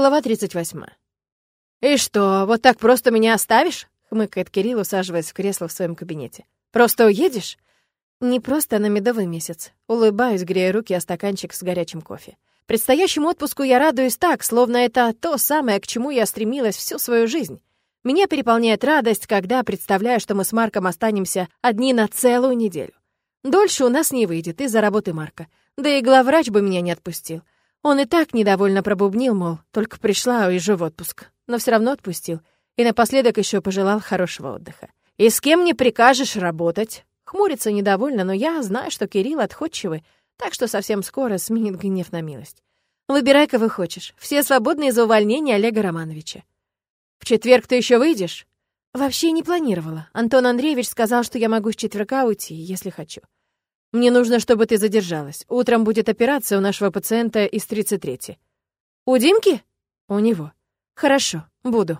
Глава 38. «И что, вот так просто меня оставишь?» — хмыкает Кирилл, усаживаясь в кресло в своем кабинете. «Просто уедешь?» «Не просто на медовый месяц». Улыбаюсь, грея руки о стаканчик с горячим кофе. Предстоящему отпуску я радуюсь так, словно это то самое, к чему я стремилась всю свою жизнь. Меня переполняет радость, когда представляю, что мы с Марком останемся одни на целую неделю. Дольше у нас не выйдет из-за работы Марка. Да и главврач бы меня не отпустил. Он и так недовольно пробубнил, мол, только пришла, уезжу в отпуск. Но все равно отпустил. И напоследок еще пожелал хорошего отдыха. «И с кем не прикажешь работать?» Хмурится недовольно, но я знаю, что Кирилл отходчивый, так что совсем скоро сменит гнев на милость. «Выбирай, кого хочешь. Все свободны из-за увольнения Олега Романовича». «В четверг ты еще выйдешь?» «Вообще не планировала. Антон Андреевич сказал, что я могу с четверга уйти, если хочу». Мне нужно, чтобы ты задержалась. Утром будет операция у нашего пациента из 33. У Димки? У него. Хорошо, буду.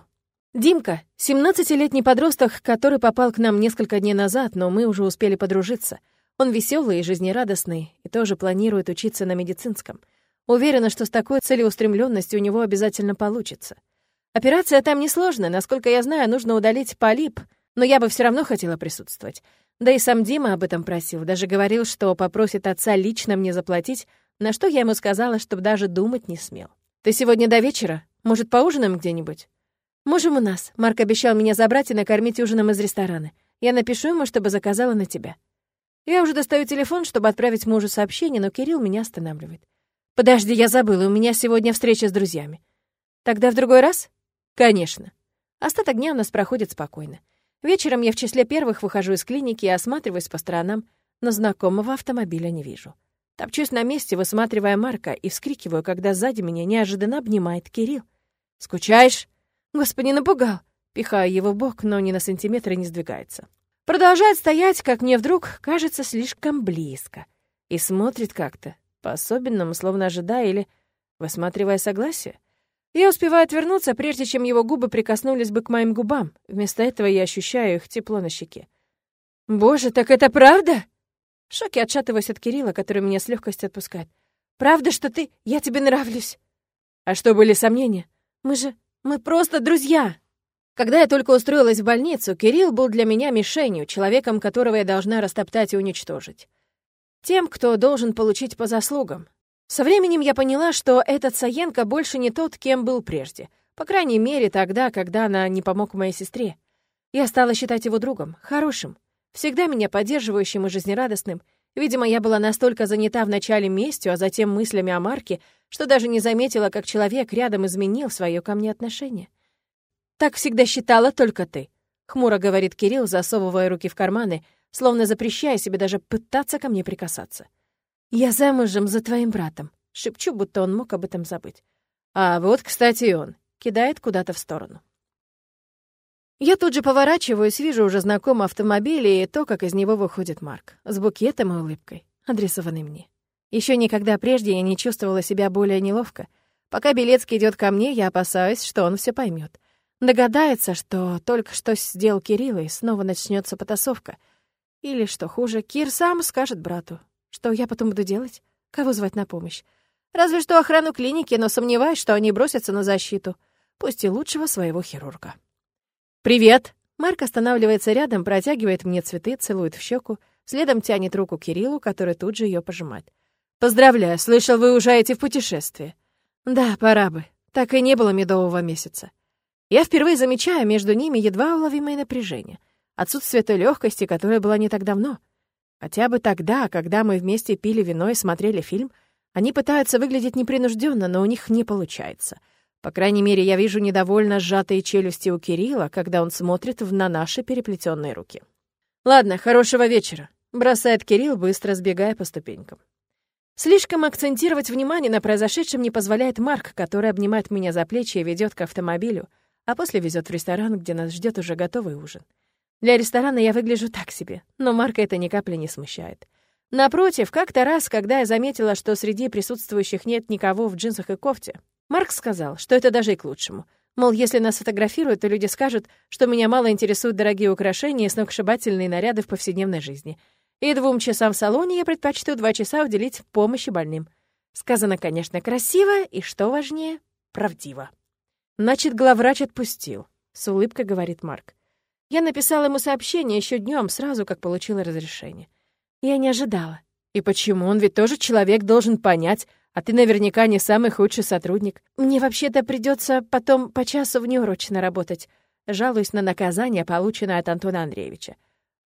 Димка — 17-летний подросток, который попал к нам несколько дней назад, но мы уже успели подружиться. Он веселый и жизнерадостный, и тоже планирует учиться на медицинском. Уверена, что с такой целеустремленностью у него обязательно получится. Операция там несложная, насколько я знаю, нужно удалить полип, но я бы все равно хотела присутствовать. Да и сам Дима об этом просил, даже говорил, что попросит отца лично мне заплатить, на что я ему сказала, чтобы даже думать не смел. «Ты сегодня до вечера? Может, поужинаем где-нибудь?» «Можем у нас. Марк обещал меня забрать и накормить ужином из ресторана. Я напишу ему, чтобы заказала на тебя». Я уже достаю телефон, чтобы отправить мужу сообщение, но Кирилл меня останавливает. «Подожди, я забыла, у меня сегодня встреча с друзьями». «Тогда в другой раз?» «Конечно». Остаток дня у нас проходит спокойно. Вечером я в числе первых выхожу из клиники и осматриваюсь по сторонам, но знакомого автомобиля не вижу. Топчусь на месте, высматривая Марка, и вскрикиваю, когда сзади меня неожиданно обнимает Кирилл. «Скучаешь?» «Господи, напугал!» Пихаю его в бок, но ни на сантиметр не сдвигается. Продолжает стоять, как мне вдруг кажется слишком близко. И смотрит как-то, по-особенному, словно ожидая или высматривая согласие. Я успеваю отвернуться, прежде чем его губы прикоснулись бы к моим губам. Вместо этого я ощущаю их тепло на щеке. «Боже, так это правда?» В шоке отшатываюсь от Кирилла, который меня с легкостью отпускает. «Правда, что ты... Я тебе нравлюсь?» «А что, были сомнения? Мы же... Мы просто друзья!» Когда я только устроилась в больницу, Кирилл был для меня мишенью, человеком, которого я должна растоптать и уничтожить. Тем, кто должен получить по заслугам. Со временем я поняла, что этот Саенко больше не тот, кем был прежде. По крайней мере, тогда, когда она не помог моей сестре. Я стала считать его другом, хорошим, всегда меня поддерживающим и жизнерадостным. Видимо, я была настолько занята вначале местью, а затем мыслями о Марке, что даже не заметила, как человек рядом изменил свое ко мне отношение. «Так всегда считала только ты», — хмуро говорит Кирилл, засовывая руки в карманы, словно запрещая себе даже пытаться ко мне прикасаться. «Я замужем за твоим братом», — шепчу, будто он мог об этом забыть. «А вот, кстати, и он», — кидает куда-то в сторону. Я тут же поворачиваюсь, вижу уже знакомый автомобиль и то, как из него выходит Марк, с букетом и улыбкой, адресованный мне. Еще никогда прежде я не чувствовала себя более неловко. Пока Белецкий идет ко мне, я опасаюсь, что он все поймет. Догадается, что только что сделал Кирилл, и снова начнется потасовка. Или, что хуже, Кир сам скажет брату, что я потом буду делать? Кого звать на помощь? Разве что охрану клиники, но сомневаюсь, что они бросятся на защиту. Пусть и лучшего своего хирурга. «Привет!» Марк останавливается рядом, протягивает мне цветы, целует в щеку, следом тянет руку Кириллу, который тут же ее пожимает. «Поздравляю, слышал, вы уезжаете в путешествие». «Да, пора бы. Так и не было медового месяца». Я впервые замечаю между ними едва уловимое напряжение. Отсутствие той легкости, которая была не так давно — Хотя бы тогда, когда мы вместе пили вино и смотрели фильм, они пытаются выглядеть непринужденно, но у них не получается. По крайней мере, я вижу недовольно сжатые челюсти у Кирилла, когда он смотрит на наши переплетенные руки. «Ладно, хорошего вечера», — бросает Кирилл, быстро сбегая по ступенькам. Слишком акцентировать внимание на произошедшем не позволяет Марк, который обнимает меня за плечи и ведет к автомобилю, а после везет в ресторан, где нас ждет уже готовый ужин. Для ресторана я выгляжу так себе, но Марка это ни капли не смущает. Напротив, как-то раз, когда я заметила, что среди присутствующих нет никого в джинсах и кофте, Марк сказал, что это даже и к лучшему. Мол, если нас фотографируют, то люди скажут, что меня мало интересуют дорогие украшения и сногсшибательные наряды в повседневной жизни. И двум часам в салоне я предпочту два часа уделить помощи больным. Сказано, конечно, красиво, и что важнее, правдиво. Значит, главврач отпустил, с улыбкой говорит Марк. Я написала ему сообщение еще днем, сразу как получила разрешение. Я не ожидала. И почему? Он ведь тоже человек, должен понять, а ты наверняка не самый худший сотрудник. Мне вообще-то придется потом по часу внеурочно работать. Жалуюсь на наказание, полученное от Антона Андреевича.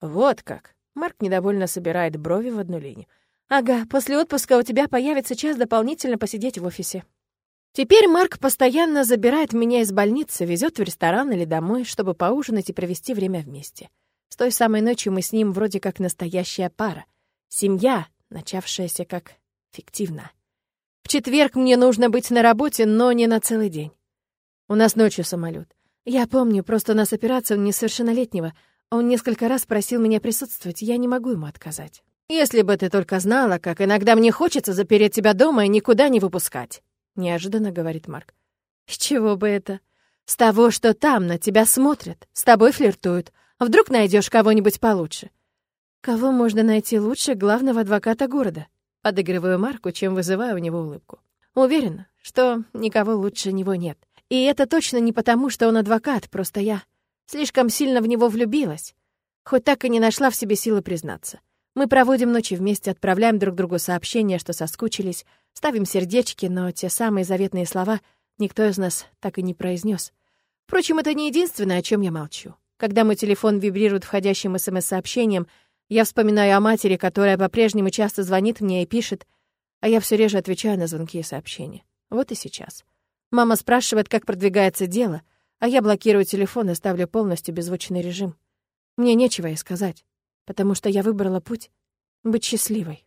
Вот как. Марк недовольно собирает брови в одну линию. Ага, после отпуска у тебя появится час дополнительно посидеть в офисе. Теперь Марк постоянно забирает меня из больницы, везет в ресторан или домой, чтобы поужинать и провести время вместе. С той самой ночью мы с ним вроде как настоящая пара. Семья, начавшаяся как фиктивно. В четверг мне нужно быть на работе, но не на целый день. У нас ночью самолет. Я помню, просто у нас операция у несовершеннолетнего. Он несколько раз просил меня присутствовать, я не могу ему отказать. Если бы ты только знала, как иногда мне хочется запереть тебя дома и никуда не выпускать, неожиданно говорит Марк. С чего бы это? С того, что там на тебя смотрят, с тобой флиртуют. Вдруг найдешь кого-нибудь получше. Кого можно найти лучше главного адвоката города? Подыгрываю Марку, чем вызываю у него улыбку. Уверена, что никого лучше него нет. И это точно не потому, что он адвокат, просто я слишком сильно в него влюбилась. Хоть так и не нашла в себе силы признаться. Мы проводим ночи вместе, отправляем друг другу сообщения, что соскучились, ставим сердечки, но те самые заветные слова никто из нас так и не произнес. Впрочем, это не единственное, о чем я молчу. Когда мой телефон вибрирует входящим СМС-сообщением — я вспоминаю о матери, которая по-прежнему часто звонит мне и пишет, а я все реже отвечаю на звонки и сообщения. Вот и сейчас. Мама спрашивает, как продвигается дело, а я блокирую телефон и ставлю полностью беззвучный режим. Мне нечего ей сказать, потому что я выбрала путь быть счастливой.